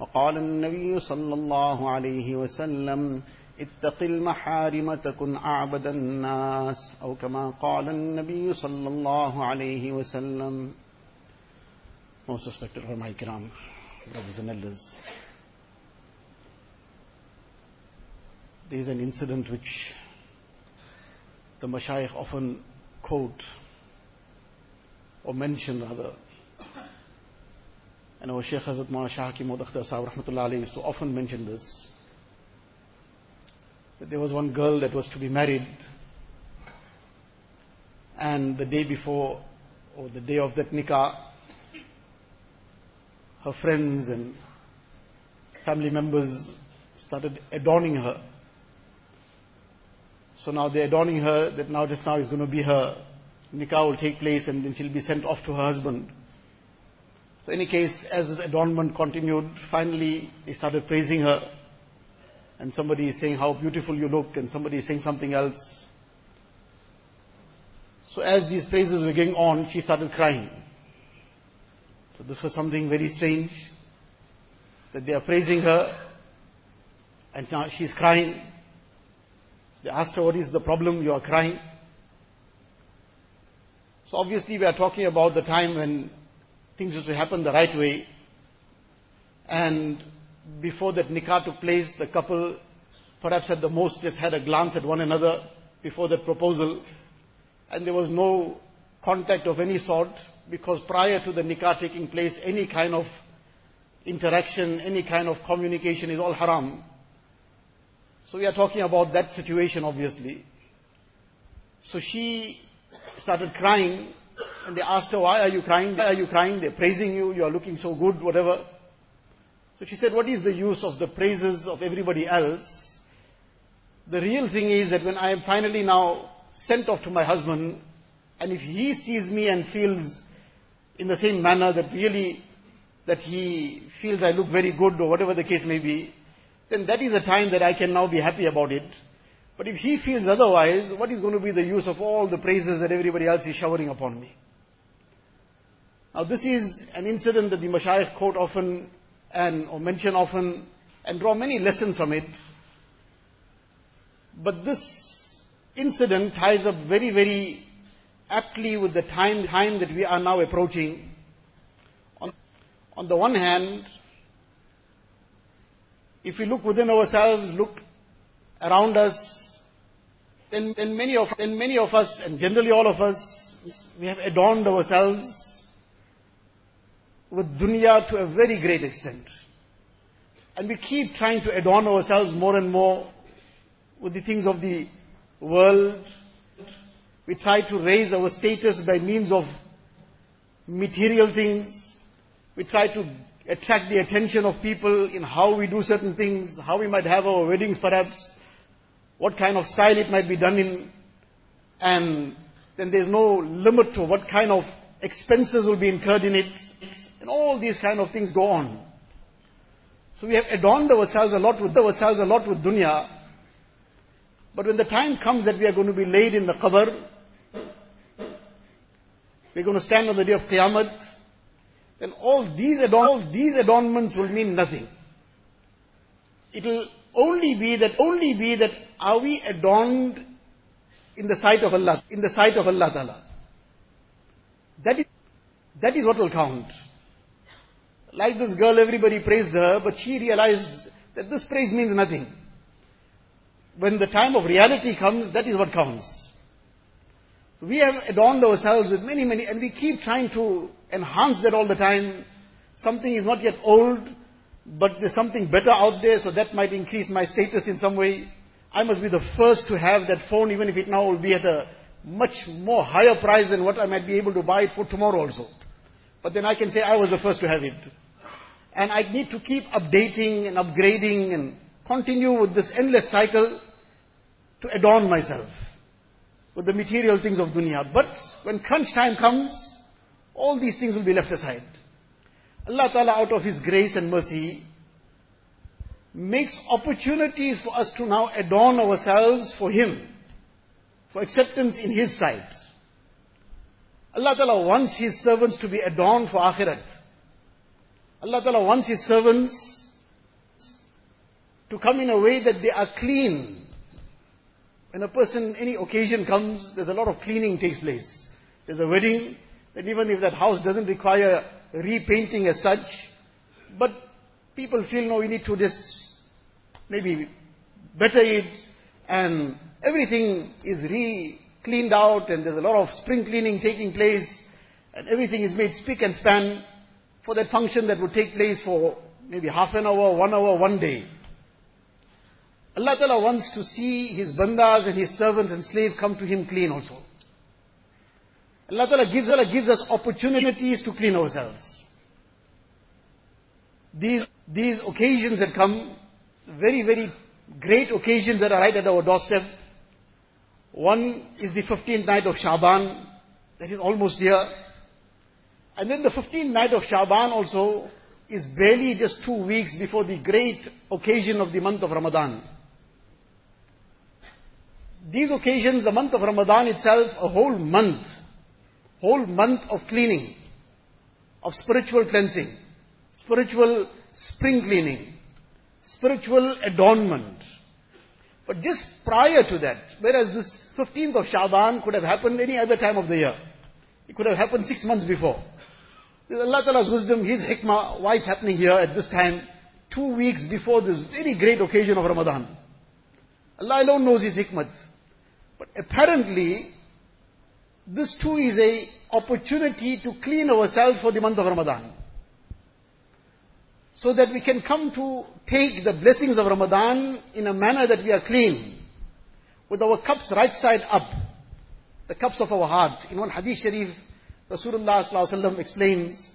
وقال النبي صلى الله عليه وسلم اتق المحارم تكن أعبد الناس أو كما قال النبي صلى الله عليه وسلم Most respected Ulama Kiram, brothers and elders. There is an incident which the Mashayikh often quote or mention rather. And our Shaykh Hazrat Mawlana Shah Hakim Sahib Rahmatullah used to often mention this. That there was one girl that was to be married and the day before or the day of that nikah her friends and family members started adorning her. So now they're adorning her that now just now is going to be her nikah will take place and then she'll be sent off to her husband. So in any case, as this adornment continued, finally he started praising her. And somebody is saying how beautiful you look and somebody is saying something else. So as these praises were going on, she started crying. So this was something very strange, that they are praising her, and now she's crying. So they asked her, what is the problem, you are crying? So obviously we are talking about the time when things used to happen the right way, and before that nikah took place, the couple perhaps at the most just had a glance at one another before that proposal, and there was no contact of any sort, because prior to the nikah taking place, any kind of interaction, any kind of communication is all haram. So we are talking about that situation obviously. So she started crying and they asked her, why are you crying? Why are you crying? They're praising you, you are looking so good, whatever. So she said, what is the use of the praises of everybody else? The real thing is that when I am finally now sent off to my husband, and if he sees me and feels in the same manner that really, that he feels I look very good or whatever the case may be, then that is a time that I can now be happy about it. But if he feels otherwise, what is going to be the use of all the praises that everybody else is showering upon me? Now this is an incident that the Mashayikh quote often and or mention often and draw many lessons from it. But this incident ties up very, very aptly with the time, time that we are now approaching. On, on the one hand, if we look within ourselves, look around us, then, then, many of, then many of us, and generally all of us, we have adorned ourselves with dunya to a very great extent. And we keep trying to adorn ourselves more and more with the things of the world. We try to raise our status by means of material things. We try to attract the attention of people in how we do certain things, how we might have our weddings perhaps, what kind of style it might be done in, and then there's no limit to what kind of expenses will be incurred in it, and all these kind of things go on. So we have adorned ourselves a lot with ourselves a lot with dunya, but when the time comes that we are going to be laid in the qabr, we're going to stand on the day of Qiyamah, then all these, adorn- all these adornments will mean nothing. It will only be that, only be that are we adorned in the sight of Allah, in the sight of Allah Ta'ala. That is, that is what will count. Like this girl, everybody praised her, but she realized that this praise means nothing. When the time of reality comes, that is what counts. So we have adorned ourselves with many, many, and we keep trying to enhance that all the time. Something is not yet old, but there's something better out there, so that might increase my status in some way. I must be the first to have that phone, even if it now will be at a much more higher price than what I might be able to buy it for tomorrow also. But then I can say I was the first to have it. And I need to keep updating and upgrading and continue with this endless cycle to adorn myself with the material things of dunya. But when crunch time comes, all these things will be left aside. Allah Ta'ala out of His grace and mercy makes opportunities for us to now adorn ourselves for Him, for acceptance in His sight. Allah Ta'ala wants His servants to be adorned for akhirat. Allah Ta'ala wants His servants to come in a way that they are clean. When a person, any occasion comes, there's a lot of cleaning takes place. There's a wedding, then even if that house doesn't require repainting as such, but people feel, no, we need to just maybe better it, and everything is re-cleaned out, and there's a lot of spring cleaning taking place, and everything is made spick and span for that function that would take place for maybe half an hour, one hour, one day. Allah Ta'ala wants to see His bandas and His servants and slaves come to Him clean also. Allah Ta'ala gives, Allah gives us opportunities to clean ourselves. These, these occasions that come, very, very great occasions that are right at our doorstep. One is the 15th night of Shaban, that is almost here. And then the 15th night of Shaban also is barely just two weeks before the great occasion of the month of Ramadan. These occasions, the month of Ramadan itself, a whole month, whole month of cleaning, of spiritual cleansing, spiritual spring cleaning, spiritual adornment. But just prior to that, whereas this 15th of Shaban could have happened any other time of the year. It could have happened six months before. There's Allah Ta'ala's wisdom, His hikmah, why it's happening here at this time, two weeks before this very great occasion of Ramadan. Allah alone knows His hikmah. But apparently, this too is a opportunity to clean ourselves for the month of Ramadan. So that we can come to take the blessings of Ramadan in a manner that we are clean. With our cups right side up. The cups of our heart. In one hadith sharif, Rasulullah explains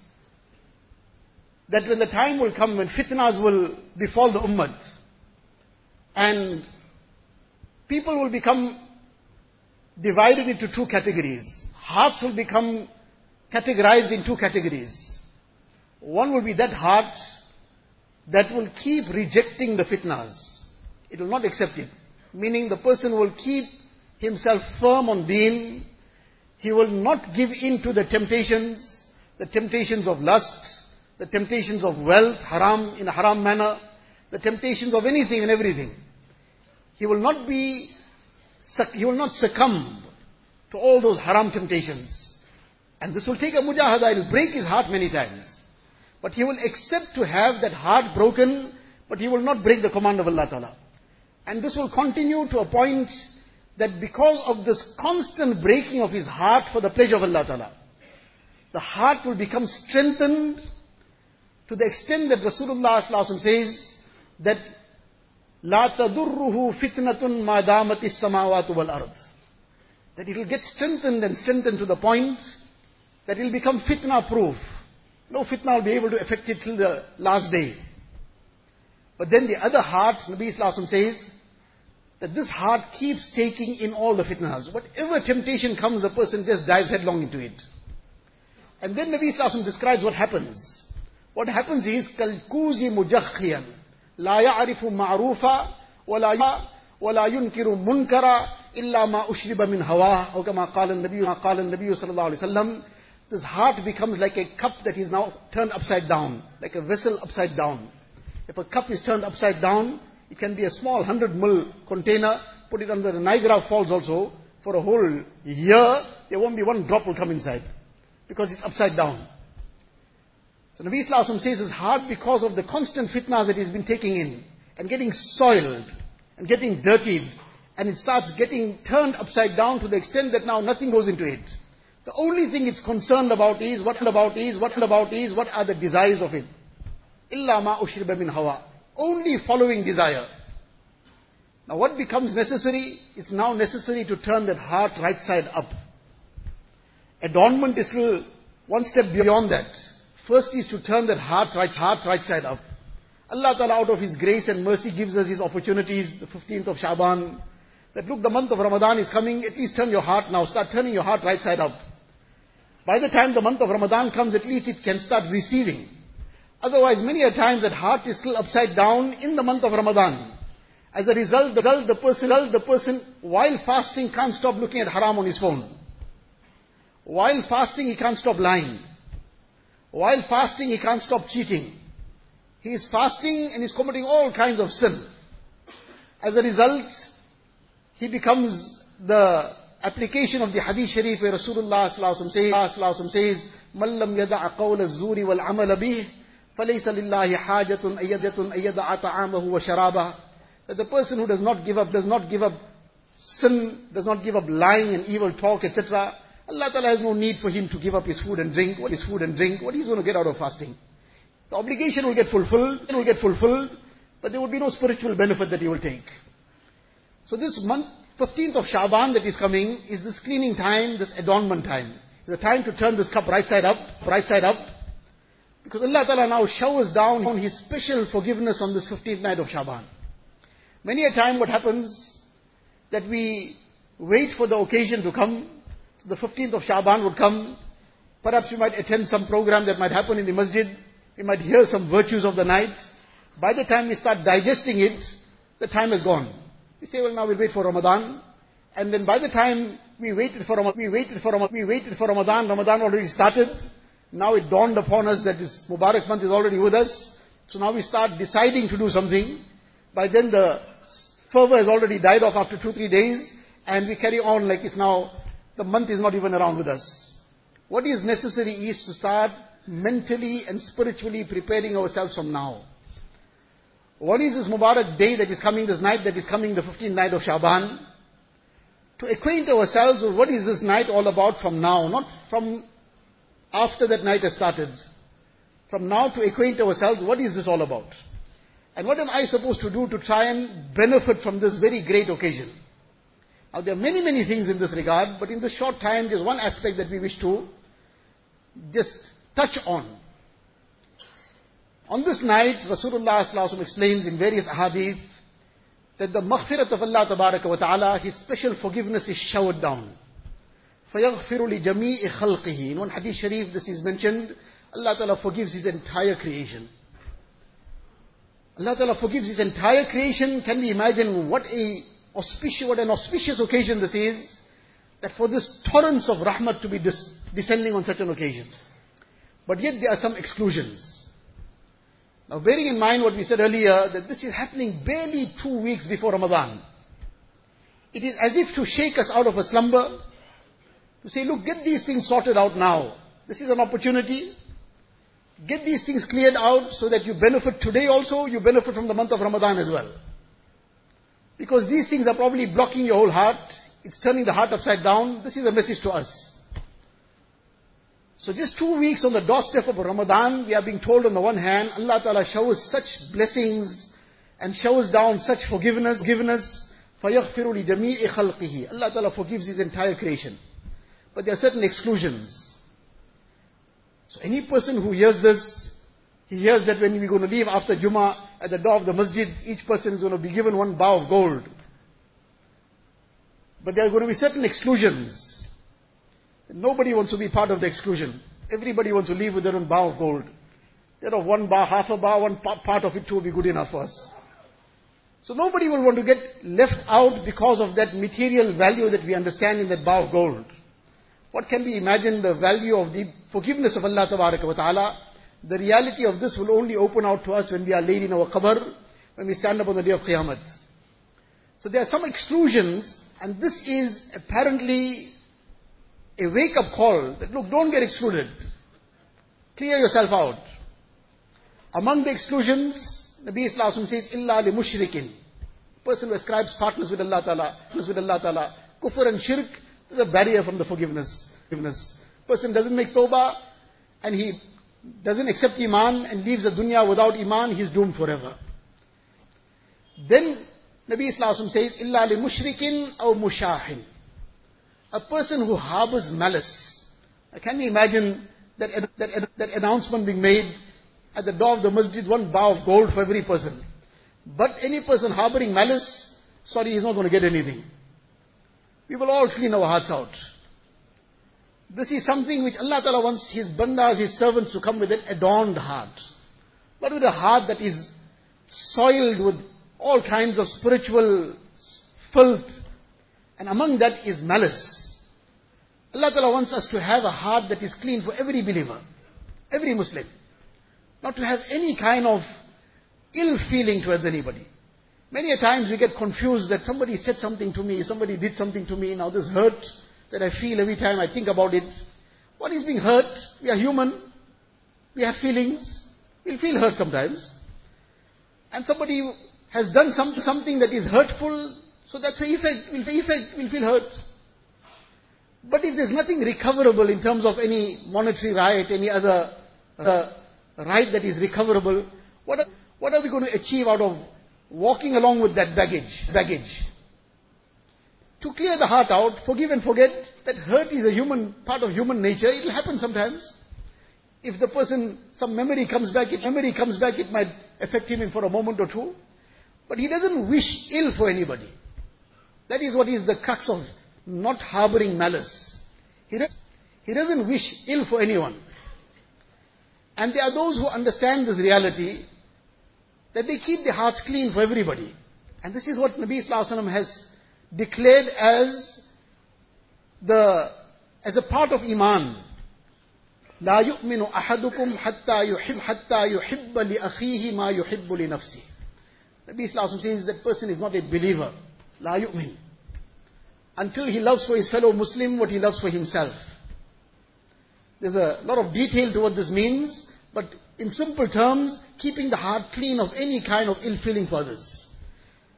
that when the time will come when fitnas will befall the ummah and people will become divided into two categories. Hearts will become categorized in two categories. One will be that heart that will keep rejecting the fitnas. It will not accept it. Meaning the person will keep himself firm on deen. He will not give in to the temptations, the temptations of lust, the temptations of wealth, haram, in a haram manner, the temptations of anything and everything. He will not be he will not succumb to all those haram temptations. And this will take a mujahada, it will break his heart many times. But he will accept to have that heart broken, but he will not break the command of Allah Ta'ala. And this will continue to a point that because of this constant breaking of his heart for the pleasure of Allah Ta'ala, the heart will become strengthened to the extent that Rasulullah says that لا تضره فتنة ما دامت السماوات والأرض. That it will get strengthened and strengthened to the point that it will become fitna proof. No fitna will be able to affect it till the last day. But then the other heart, Nabi Islam says, that this heart keeps taking in all the fitnas. Whatever temptation comes, a person just dives headlong into it. And then Nabi Islam describes what happens. What happens is, كَالْكُوزِ مُجَخِّيًا لا يعرف معروفا ولا ولا ينكر منكرا إلا ما أشرب من هواه أو كما قال النبي قال النبي صلى الله عليه وسلم this heart becomes like a cup that is now turned upside down like a vessel upside down. If a cup is turned upside down it can be a small 100 ml container put it under the Niagara Falls also. For a whole year there won't be one drop will come inside because it's upside down. So Nabi Islam says it's heart, because of the constant fitna that he's been taking in and getting soiled and getting dirtied and it starts getting turned upside down to the extent that now nothing goes into it. The only thing it's concerned about is, what about is, what about is, what are the desires of it. Illa ma ushriba min hawa. Only following desire. Now what becomes necessary? It's now necessary to turn that heart right side up. Adornment is still one step beyond that. First is to turn that heart right, heart right side up. Allah Ta'ala out of His grace and mercy gives us His opportunities, the 15th of Shaban, that look, the month of Ramadan is coming, at least turn your heart now, start turning your heart right side up. By the time the month of Ramadan comes, at least it can start receiving. Otherwise, many a times that heart is still upside down in the month of Ramadan. As a result, the, result, the person, the person, while fasting, can't stop looking at haram on his phone. While fasting, he can't stop lying. While fasting, he can't stop cheating. He is fasting and he's committing all kinds of sin. As a result, he becomes the application of the hadith sharif where Rasulullah says, says من لم يدع قول الزور والعمل به فليس لله حاجة أن يدع طعامه وشرابه that the person who does not give up, does not give up sin, does not give up lying and evil talk, etc. Allah Ta'ala has no need for him to give up his food and drink. What is food and drink? What he's going to get out of fasting? The obligation will get fulfilled, it will get fulfilled, but there will be no spiritual benefit that he will take. So this month, 15th of Shaban that is coming, is this cleaning time, this adornment time. A time to turn this cup right side up, right side up. Because Allah Ta'ala now showers down on His special forgiveness on this 15th night of Shaban. Many a time what happens, that we wait for the occasion to come, so the 15th of Shaban would come, perhaps we might attend some program that might happen in the masjid, we might hear some virtues of the night. By the time we start digesting it, the time is gone. We say, well now we'll wait for Ramadan, and then by the time we waited for Ramadan, we waited for Ramadan, we waited for Ramadan, Ramadan already started, now it dawned upon us that this Mubarak month is already with us, so now we start deciding to do something. By then the fervor has already died off after two, three days, and we carry on like it's now, the month is not even around with us. What is necessary is to start mentally and spiritually preparing ourselves from now. One is this Mubarak day that is coming, this night that is coming, the 15th night of Shaban. To acquaint ourselves with what is this night all about from now, not from after that night has started. From now to acquaint ourselves, what is this all about? And what am I supposed to do to try and benefit from this very great occasion? Now there are many, many things in this regard, but in this short time, there's one aspect that we wish to just touch on. On this night, Rasulullah explains in various hadith that the maghfirat of Allah wa ta'ala, His special forgiveness is showered down. فَيَغْفِرُ لِجَمِيعِ خَلْقِهِ In one hadith sharif, this is mentioned, Allah Ta'ala forgives His entire creation. Allah Ta'ala forgives His entire creation. Can we imagine what a auspicious, what an auspicious occasion this is? That for this torrents of rahmat to be descending on such an occasion. But yet there are some exclusions. Now bearing in mind what we said earlier, that this is happening barely two weeks before Ramadan. It is as if to shake us out of a slumber, to say, look, get these things sorted out now. This is an opportunity. Get these things cleared out so that you benefit today also, you benefit from the month of Ramadan as well. Because these things are probably blocking your whole heart. It's turning the heart upside down. This is a message to us. So just two weeks on the doorstep of Ramadan, we are being told on the one hand, Allah Ta'ala showers such blessings and showers down such forgiveness, forgiveness, فَيَغْفِرُ لِجَمِيعِ خَلْقِهِ Allah Ta'ala forgives His entire creation. But there are certain exclusions. So any person who hears this, he hears that when we're going to leave after Jummah at the door of the masjid, each person is going to be given one bar of gold. But there are going to be certain exclusions. Nobody wants to be part of the exclusion. Everybody wants to leave with their own bar of gold. You know, one bar, half a bar, one part of it too will be good enough for us. So nobody will want to get left out because of that material value that we understand in that bar of gold. What can we imagine the value of the forgiveness of Allah wa ta'ala? The reality of this will only open out to us when we are laid in our qabr, when we stand up on the day of Qiyamah. So there are some exclusions, and this is apparently a wake-up call that look, don't get excluded. Clear yourself out. Among the exclusions, Nabi Islam says, illa li mushrikin. Person who ascribes partners with Allah Ta'ala, with Allah Ta'ala, kufr and shirk, there's a barrier from the forgiveness. forgiveness. Person doesn't make tawbah and he doesn't accept iman and leaves the dunya without iman, he's doomed forever. Then Nabi Islam says, illa li mushrikin aw mushahin. A person who harbors malice. Can you imagine that, that, that announcement being made at the door of the masjid, one bar of gold for every person. But any person harboring malice, sorry, he's not going to get anything. We will all clean our hearts out. This is something which Allah Ta'ala wants His bandas, His servants to come with an adorned heart. But with a heart that is soiled with all kinds of spiritual filth. And among that is malice. Allah Ta'ala wants us to have a heart that is clean for every believer, every Muslim. Not to have any kind of ill feeling towards anybody. Many a times we get confused that somebody said something to me, somebody did something to me, now this hurt that I feel every time I think about it. What is being hurt? We are human. We have feelings. We'll feel hurt sometimes. And somebody has done some, something that is hurtful, so that's the effect. We'll, the effect will feel hurt. But if there's nothing recoverable in terms of any monetary right, any other uh, right that is recoverable, what are, what are we going to achieve out of walking along with that baggage? Baggage. To clear the heart out, forgive and forget, that hurt is a human, part of human nature, it will happen sometimes. If the person, some memory comes back, if memory comes back, it might affect him for a moment or two. But he doesn't wish ill for anybody. That is what is the crux of not harboring malice. He, does, he doesn't wish ill for anyone. And there are those who understand this reality, that they keep their hearts clean for everybody. And this is what Nabi Sallallahu has declared as the, as a part of Iman. لا يؤمن أحدكم حتى يحب حتى يحب لأخيه ما يحب لنفسه. Nabi Sallallahu says that person is not a believer. لا يؤمن. Until he loves for his fellow Muslim what he loves for himself. There's a lot of detail to what this means, but in simple terms, keeping the heart clean of any kind of ill feeling for others.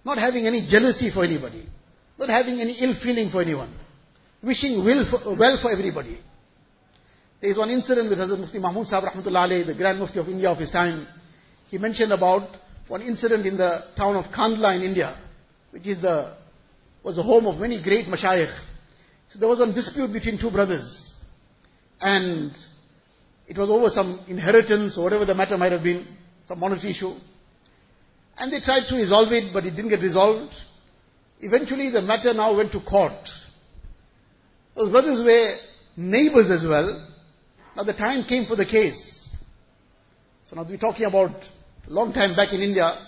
Not having any jealousy for anybody. Not having any ill feeling for anyone. Wishing well for, well for everybody. There is one incident with Hazrat Mufti Mahmud Sahib Rahmatullah the Grand Mufti of India of his time. He mentioned about one incident in the town of Kandhla in India, which is the, was the home of many great mashayikh. So there was a dispute between two brothers. And it was over some inheritance or whatever the matter might have been, some monetary issue. And they tried to resolve it, but it didn't get resolved. Eventually the matter now went to court. Those brothers were neighbors as well. Now the time came for the case. So now we're talking about a long time back in India.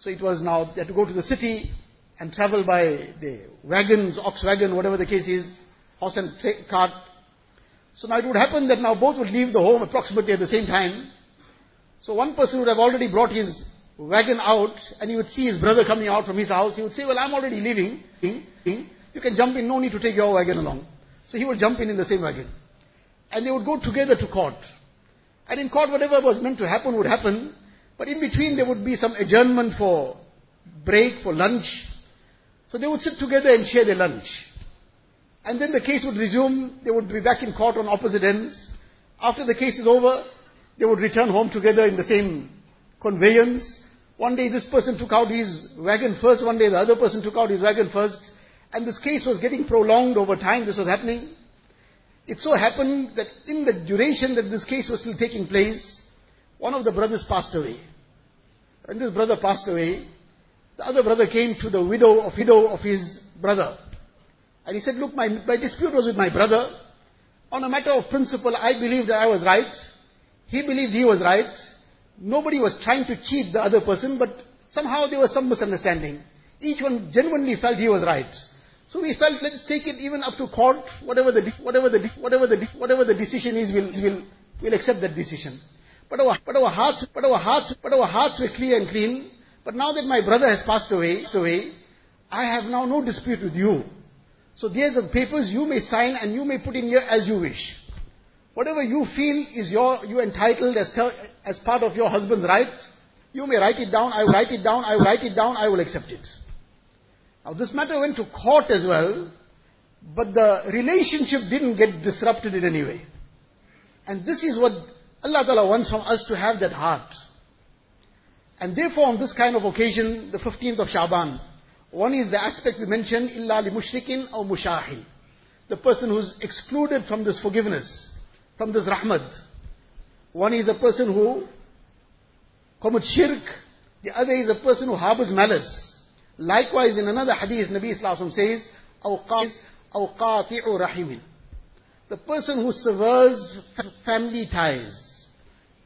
So it was now, they had to go to the city and travel by the wagons, ox wagon, whatever the case is, horse and cart. So now it would happen that now both would leave the home approximately at the same time. So one person would have already brought his wagon out and he would see his brother coming out from his house. He would say, well, I'm already leaving. You can jump in, no need to take your wagon along. So he would jump in in the same wagon. And they would go together to court. And in court, whatever was meant to happen would happen. But in between, there would be some adjournment for break, for lunch. So they would sit together and share their lunch. And then the case would resume. They would be back in court on opposite ends. After the case is over, they would return home together in the same conveyance. One day this person took out his wagon first, one day the other person took out his wagon first. And this case was getting prolonged over time, this was happening. It so happened that in the duration that this case was still taking place, one of the brothers passed away. When this brother passed away, the other brother came to the widow of widow of his brother. And he said, look, my, my dispute was with my brother. On a matter of principle, I believed that I was right. He believed he was right. Nobody was trying to cheat the other person, but somehow there was some misunderstanding. Each one genuinely felt he was right. So we felt, let's take it even up to court, whatever the, whatever the, whatever the, whatever the decision is, we'll, we'll, we'll accept that decision. But our, but our hearts, but our hearts, but our hearts were clear and clean. But now that my brother has passed away, away, eh, I have now no dispute with you. So there's the papers you may sign and you may put in here as you wish. Whatever you feel is your, you entitled as, as part of your husband's right, you may write it down, I will write it down, I will write it down, I will accept it. Now this matter went to court as well, but the relationship didn't get disrupted in any way. And this is what Allah Ta'ala wants from us to have that heart. And therefore on this kind of occasion, the 15th of Shaban, one is the aspect we mentioned, illa li mushrikin or mushahil. The person who's excluded from this forgiveness, from this rahmat. One is a person who commits shirk, the other is a person who harbors malice. Likewise, in another hadith, Nabi Sallallahu says, أَوْ قَاطِعُ رَحِمٍ The person who severs family ties,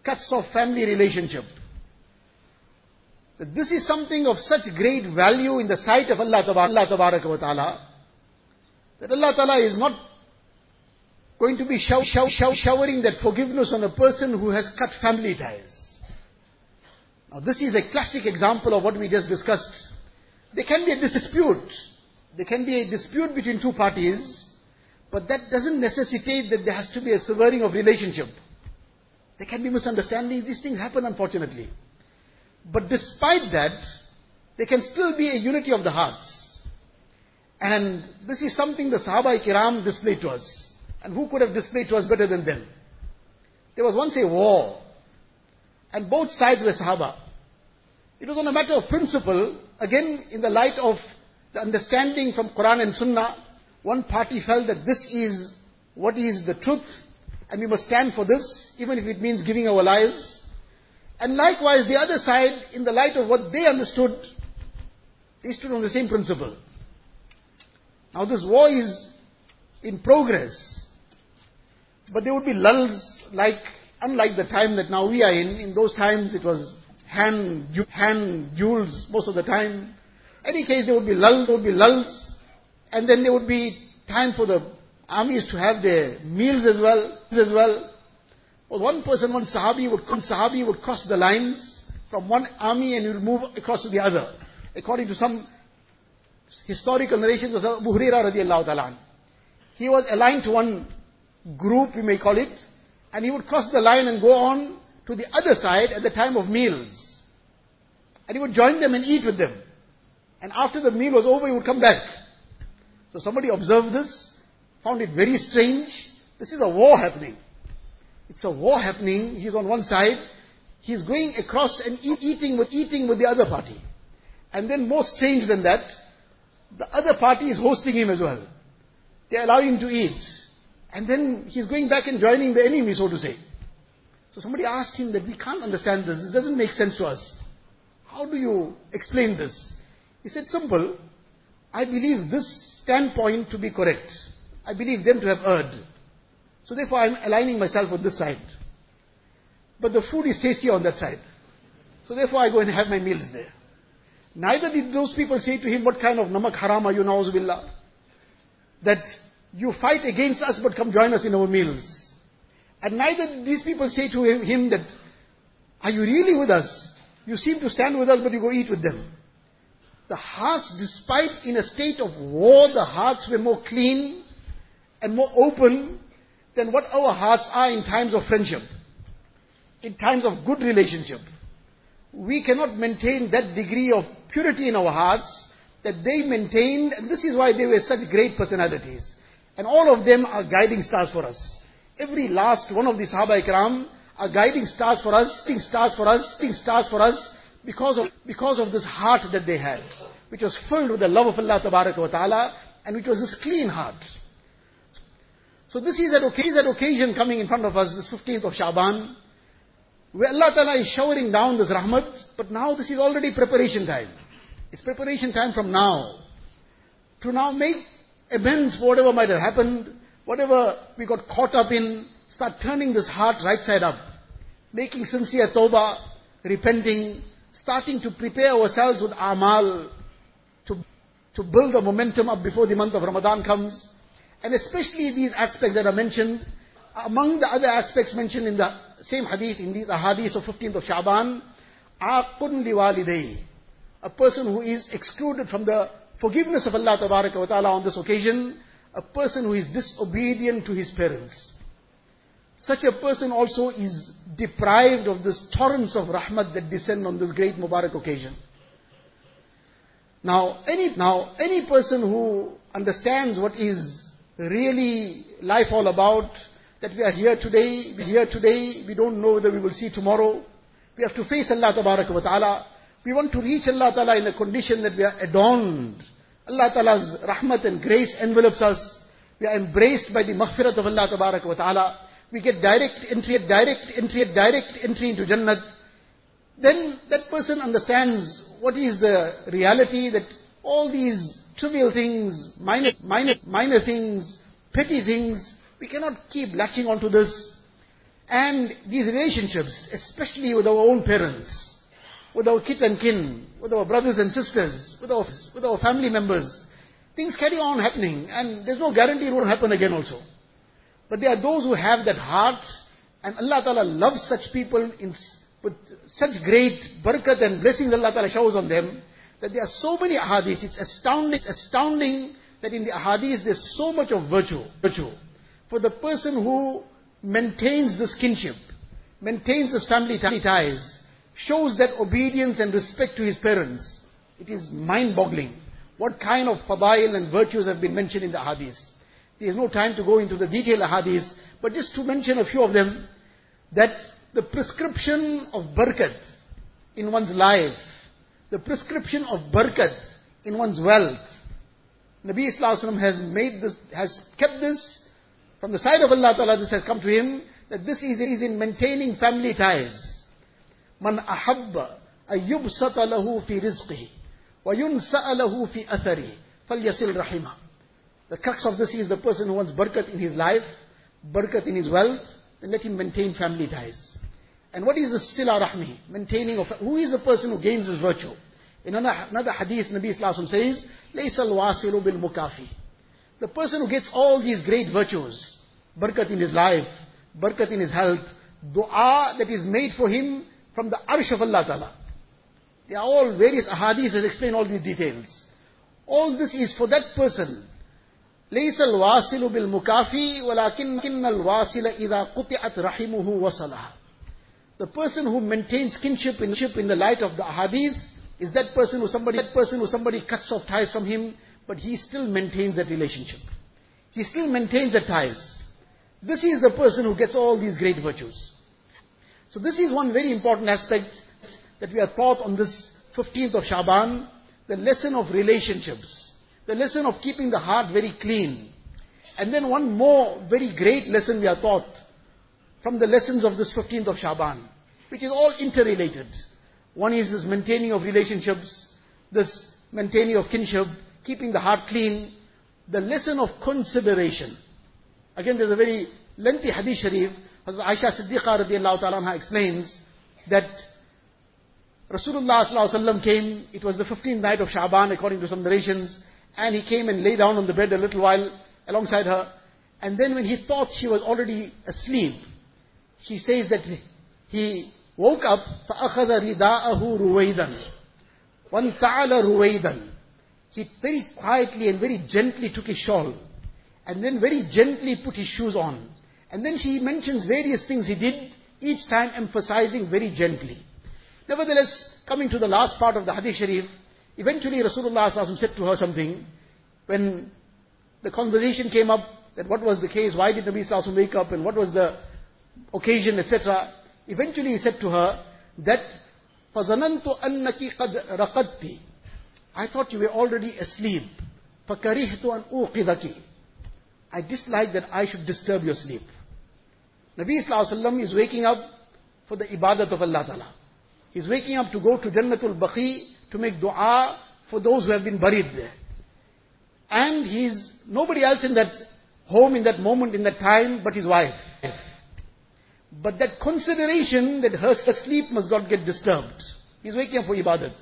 cuts off family relationship. this is something of such great value in the sight of Allah Ta'ala, that Allah Ta'ala is not going to be show, show, show, showering that forgiveness on a person who has cut family ties. Now this is a classic example of what we just discussed there can be a dispute. There can be a dispute between two parties, but that doesn't necessitate that there has to be a severing of relationship. There can be misunderstandings. These things happen, unfortunately. But despite that, there can still be a unity of the hearts. And this is something the Sahaba Kiram displayed to us. And who could have displayed to us better than them? There was once a war, and both sides were Sahaba. It was on a matter of principle, again in the light of the understanding from Quran and Sunnah, one party felt that this is what is the truth, and we must stand for this, even if it means giving our lives. And likewise, the other side, in the light of what they understood, they stood on the same principle. Now this war is in progress, but there would be lulls like, unlike the time that now we are in, in those times it was hand, hand duels most of the time. Any case, there would be lulls, there would be lulls, and then there would be time for the armies to have their meals as well, as well. Well, one person, one Sahabi would, Sahabi would cross the lines from one army and he would move across to the other. According to some historical narrations of Abu Hurairah radiallahu. He was aligned to one group, we may call it, and he would cross the line and go on to the other side at the time of meals. And he would join them and eat with them. And after the meal was over, he would come back. So somebody observed this, found it very strange. This is a war happening. It's a war happening. He's on one side. He's going across and eat, eating with eating with the other party. And then more strange than that, the other party is hosting him as well. They allow him to eat. And then he's going back and joining the enemy, so to say. So somebody asked him that we can't understand this. This doesn't make sense to us. How do you explain this? He said, simple. I believe this standpoint to be correct. I believe them to have erred. So therefore I'm aligning myself with this side. But the food is tasty on that side. So therefore I go and have my meals there. Neither did those people say to him, what kind of namak haram are you, na'uzubillah? That you fight against us but come join us in our meals. And neither did these people say to him that, are you really with us? You seem to stand with us but you go eat with them. The hearts, despite in a state of war, the hearts were more clean and more open than what our hearts are in times of friendship, in times of good relationship. We cannot maintain that degree of purity in our hearts that they maintained, and this is why they were such great personalities. And all of them are guiding stars for us. Every last one of the Sahaba Ikram are guiding stars for us, guiding stars for us, guiding stars for us, because of, because of this heart that they had, which was filled with the love of Allah ta'ala, and which was this clean heart. So this is that, occasion, coming in front of us, this 15th of Shaban, where Allah Ta'ala is showering down this rahmat, but now this is already preparation time. It's preparation time from now. To now make amends for whatever might have happened, whatever we got caught up in, start turning this heart right side up. Making sincere tawbah, repenting, starting to prepare ourselves with amal, to, to build the momentum up before the month of Ramadan comes. And especially these aspects that are mentioned, among the other aspects mentioned in the same hadith, in these hadith of 15th of Shaban, Aqun liwalidayhi a person who is excluded from the forgiveness of Allah wa ta'ala on this occasion, a person who is disobedient to his parents. Such a person also is deprived of this torrents of rahmat that descend on this great Mubarak occasion. Now, any, now, any person who understands what is really life all about, that we are here today, we are here today, we don't know whether we will see tomorrow. We have to face Allah wa ta'ala. We want to reach Allah Ta'ala in a condition that we are adorned. Allah Ta'ala's rahmat and grace envelops us. We are embraced by the maghfirat of Allah Ta'ala. We get direct entry, direct entry, direct entry into Jannat. Then that person understands what is the reality that all these trivial things, minor, minor, minor things, petty things, we cannot keep latching onto this. And these relationships, especially with our own parents, with our kith and kin, with our brothers and sisters, with our, with our family members. Things carry on happening and there's no guarantee it won't happen again also. But there are those who have that heart and Allah Ta'ala loves such people in, with such great barakat and blessings Allah Ta'ala showers on them that there are so many ahadith, it's astounding, it's astounding that in the ahadith there's so much of virtue, virtue. For the person who maintains this kinship, maintains his family ties, shows that obedience and respect to his parents. It is mind-boggling. What kind of fadail and virtues have been mentioned in the hadith. There is no time to go into the detailed hadith, but just to mention a few of them, that the prescription of barakat in one's life, the prescription of barakat in one's wealth. Nabi Wasallam has made this, has kept this from the side of Allah Ta'ala, this has come to him, that this is, is in maintaining family ties. Man ahabba ayyubsata lahu fi rizqihi wa yunsa'a lahu fi atharihi falyasil rahimah. The crux of this is the person who wants barakat in his life, barakat in his wealth, then let him maintain family ties. And what is the sila rahmi? Maintaining of, who is the person who gains this virtue? In another, another hadith, Nabi Sallallahu says, لَيْسَ الْوَاسِلُ بِالْمُكَافِي The person who gets all these great virtues, barakat in his life, barakat in his health, dua that is made for him from the arsh of Allah Ta'ala. They are all various ahadith that explain all these details. All this is for that person. ليس الواصل بالمكافي ولكن الواصل إذا قطعت رحمه وصلها. the person who maintains kinship in, in the light of the ahadith is that person who somebody, that person who somebody cuts off ties from him, but he still maintains that relationship. He still maintains the ties. This is the person who gets all these great virtues. So this is one very important aspect that we are taught on this 15th of Shaban, the lesson of relationships, the lesson of keeping the heart very clean. And then one more very great lesson we are taught from the lessons of this 15th of Shaban, which is all interrelated. One is this maintaining of relationships, this maintaining of kinship, keeping the heart clean, the lesson of consideration. Again, there's a very lengthy hadith sharif Hazrat Aisha Siddiqa radiallahu ta'ala explains that Rasulullah sallallahu came, it was the 15th night of Sha'ban according to some narrations, and he came and lay down on the bed a little while alongside her, and then when he thought she was already asleep, she says that he woke up, فَأَخَذَ رِدَاءَهُ رُوَيْدًا وَانْتَعَلَ رُوَيْدًا He very quietly and very gently took his shawl, and then very gently put his shoes on. And then she mentions various things he did, each time emphasizing very gently. Nevertheless, coming to the last part of the Hadith Sharif, eventually Rasulullah said to her something, when the conversation came up, that what was the case, why did Nabi Sallallahu wake up, and what was the occasion, etc. Eventually he said to her, that فَظَنَنْتُ أَنَّكِ قَدْ رَقَدْتِ I thought you were already asleep. فَكَرِهْتُ أَنْ أُوقِذَكِ I dislike that I should disturb your sleep. Nabi Sallallahu is waking up for the ibadat of Allah Ta'ala. He's waking up to go to Jannatul Baqi to make dua for those who have been buried there. And he's nobody else in that home in that moment, in that time, but his wife. But that consideration that her sleep must not get disturbed. He's waking up for ibadat.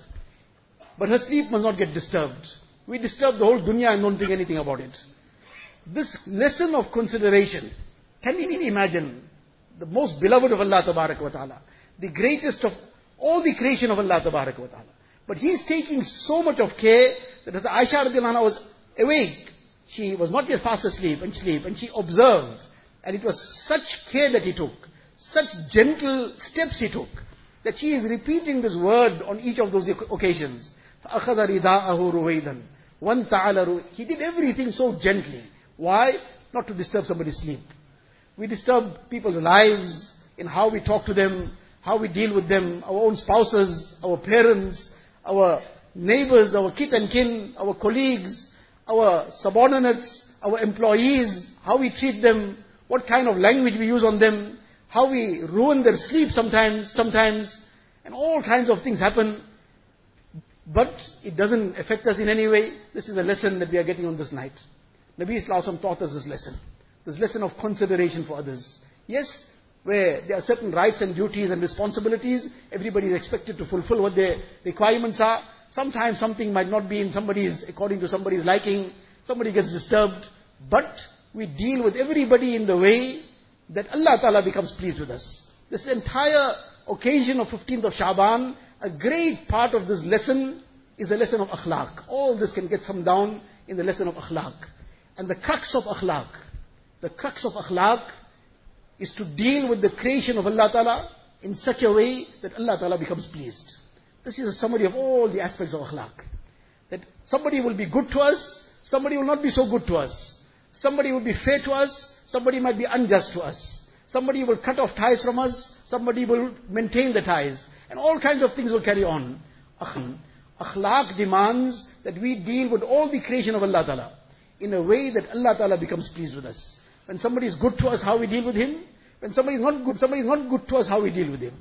But her sleep must not get disturbed. We disturb the whole dunya and don't think anything about it. This lesson of consideration, can we even imagine the most beloved of Allah wa ta'ala, the greatest of all the creation of Allah wa ta'ala. But he's taking so much of care that as Aisha radiallahu was awake, she was not yet fast asleep and sleep, and she observed. And it was such care that he took, such gentle steps he took, that she is repeating this word on each of those occasions. فَأَخَذَ رِدَاءَهُ رُوَيْدًا وَانْتَعَلَ He did everything so gently. Why? Not to disturb somebody's sleep. We disturb people's lives in how we talk to them, how we deal with them, our own spouses, our parents, our neighbors, our kith and kin, our colleagues, our subordinates, our employees, how we treat them, what kind of language we use on them, how we ruin their sleep sometimes, sometimes, and all kinds of things happen. But it doesn't affect us in any way. This is a lesson that we are getting on this night. Nabi Islam taught us this lesson this lesson of consideration for others. Yes, where there are certain rights and duties and responsibilities, everybody is expected to fulfill what their requirements are. Sometimes something might not be in somebody's, according to somebody's liking, somebody gets disturbed, but we deal with everybody in the way that Allah Ta'ala becomes pleased with us. This entire occasion of 15th of Shaban, a great part of this lesson is a lesson of akhlaq. All this can get summed down in the lesson of akhlaq. And the crux of akhlaq, the crux of akhlaq is to deal with the creation of Allah Ta'ala in such a way that Allah Ta'ala becomes pleased. This is a summary of all the aspects of akhlaq. That somebody will be good to us, somebody will not be so good to us. Somebody will be fair to us, somebody might be unjust to us. Somebody will cut off ties from us, somebody will maintain the ties. And all kinds of things will carry on. Akhlaq demands that we deal with all the creation of Allah Ta'ala in a way that Allah Ta'ala becomes pleased with us. When somebody is good to us, how we deal with him. When somebody is not good, somebody is not good to us, how we deal with him.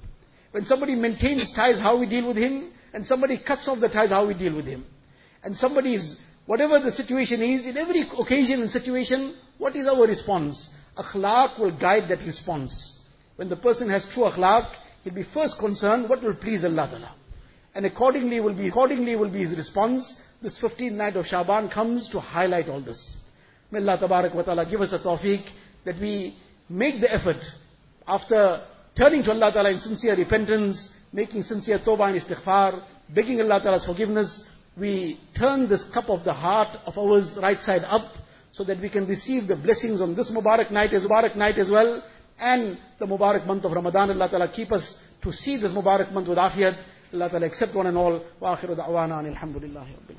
When somebody maintains ties, how we deal with him. And somebody cuts off the ties, how we deal with him. And somebody is, whatever the situation is, in every occasion and situation, what is our response? Akhlaq will guide that response. When the person has true akhlaq, he'll be first concerned what will please Allah Ta'ala. And accordingly will be, accordingly will be his response. This 15th night of Shaban comes to highlight all this. May Allah Tabarak wa Ta'ala give us a tawfiq that we make the effort after turning to Allah Ta'ala in sincere repentance, making sincere tawbah and istighfar, begging Allah Ta'ala's forgiveness, we turn this cup of the heart of ours right side up so that we can receive the blessings on this Mubarak night as Mubarak night as well and the Mubarak month of Ramadan. Allah Ta'ala keep us to see this Mubarak month with afiyat. Allah Ta'ala accept one and all. Wa akhiru da'wana alhamdulillahi rabbil